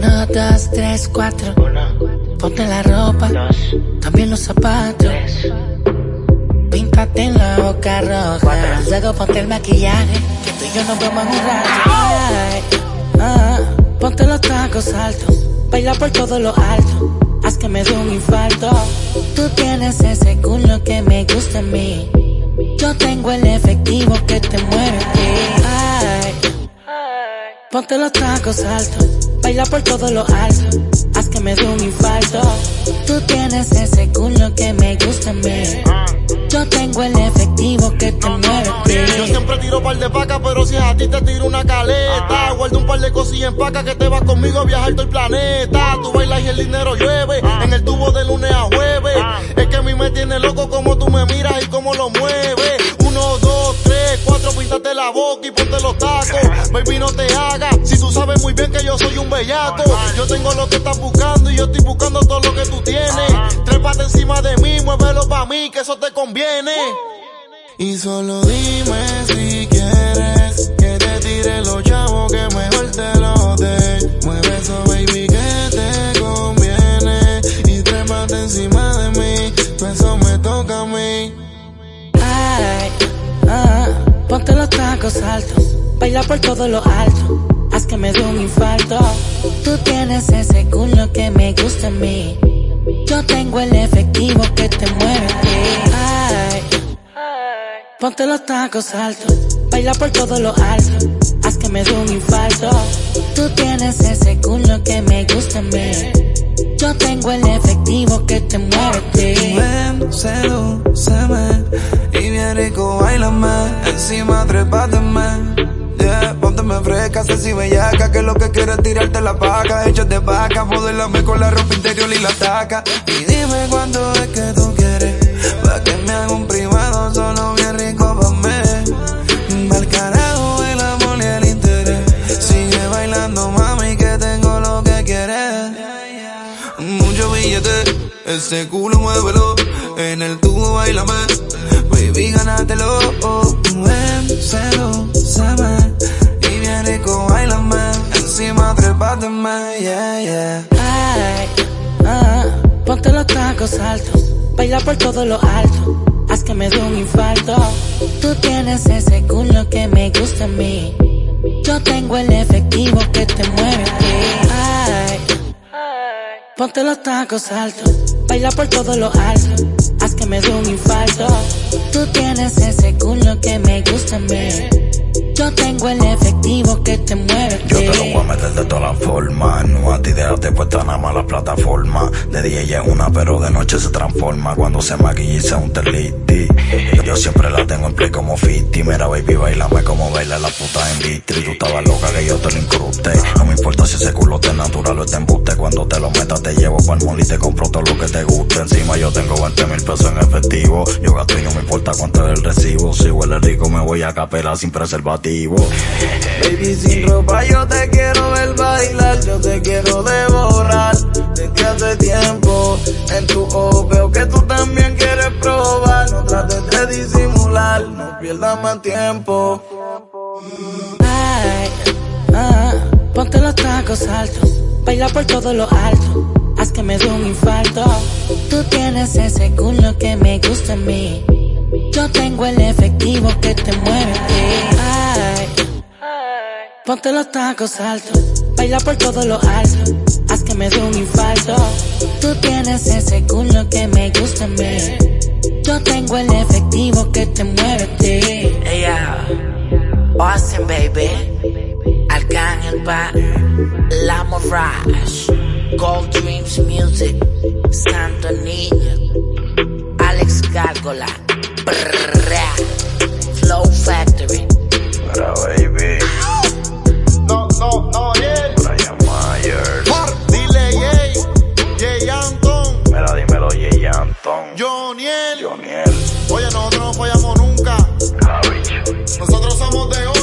dos, tres, cuatro. Ponte la ropa, también los zapatos. Píntate en la boca roja. Luego ponte el maquillaje, que tú y yo nos vemos en un rato. Ah, ponte los tacos altos, baila por todo lo alto. Haz que me dé un infarto. Tú tienes ese culo que me gusta a mí. Yo tengo el efectivo que te mueve Ay, ponte los tacos altos, baila por todo lo alto. Haz que me dé un infarto. Tú tienes ese culo que me gusta a mí. Yo tengo el efectivo que te mueve Yo siempre tiro par de pacas, pero si es a ti te tiro una caleta. Guardo un par de cosillas en paca que te vas conmigo a viajar todo el planeta. Tú bailas y el dinero llueve, en el tubo de lunes a jueves. Es que a mí me tiene loco como tú me miras y cómo lo mueves. Bien que yo soy un bellaco. Yo tengo lo que estás buscando y yo estoy buscando todo lo que tú tienes. Trépate encima de mí, muévelo pa' mí, que eso te conviene. Y solo dime si quieres que te tire los chavos que mejor te lo dé. Mueve eso, baby, que te conviene. Y trépate encima de mí, pues eso me toca a mí. Ay, ah, ponte los tacos altos, baila por todo lo alto. Que me dé un infarto. Tú tienes ese culo que me gusta a mí. Yo tengo el efectivo que te mueve. Ay, ponte los tacos altos, baila por todo lo alto. Haz que me dé un infarto. Tú tienes ese culo que me gusta a mí. Yo tengo el efectivo que te mueve. Ven, sedúceme y bien rico bailame. Encima trepáteme. Pónteme fresca, sexy bellaca, que lo que quiero es tirarte la paca. Hechos de vaca, modelame con la ropa interior y la taca. Y dime cuándo es que tú quieres, pa' que me haga un privado solo bien rico pa' mí. Mal carajo el amor y el interés. Sigue bailando, mami, que tengo lo que quieres. Mucho billete, ese culo muévelo. En el tubo bailame, baby, gánatelo. Oh, sedúceme y bien rico bailame. Encima trepáteme, yeah, yeah. Ay, ah, ponte los tacos altos, baila por todo lo alto. Haz que me dé un infarto. Tú tienes ese culo que me gusta a mí. Yo tengo el efectivo que te mueve. Ay, ponte los tacos altos, baila por todo lo alto. Haz que me dé un infarto. Tú tienes ese culo que me gusta a mí. Yo tengo el efectivo que te mueve. Yo te lo voy a meter de todas las formas. No a ti déjate puesta nada más la plataforma. De día ella es una, pero de noche se transforma. Cuando se maquilla y se unta el lipstick. Yo siempre la tengo en play como 50. Mira, baby, bailame como baila la puta en vitri. Tú estabas loca que yo te lo incruste. No me importa si ese culo te natural o te embuste. Cuando te lo metas, te llevo pa'l mall y te compro todo lo que te guste. Encima yo tengo 20 mil pesos en efectivo. Yo gasto y no me importa cuánto es el recibo. Si huele rico, me voy a capela sin preservativo. Baby, sin ropa yo te quiero ver bailar, yo te quiero devorar desde hace tiempo. En tu ojo veo que tú también pierdas tiempo. Ay, ponte los tacos altos, baila por todo lo alto. Haz que me dé un infarto. Tú tienes ese culo que me gusta a mí. Yo tengo el efectivo que te mueve. Ay, ponte los tacos altos, baila por todo lo alto. Haz que me dé un infarto. Tú tienes ese culo que me gusta a mí. Yo tengo el efectivo que te mueve. Austin baby, Arcángel pa, La Mirage, Gold Dreams Music, Santo Niño, Alex Gárgola, brrrra, Flow Factory. Mira, baby. No, no, no, yeah. Brian Myers. Dile, Jay, Jay Anton, Mira, dímelo, Jay Anton. Joniel. Joniel. Oye, nosotros no fallamos nunca. Nosotros somos de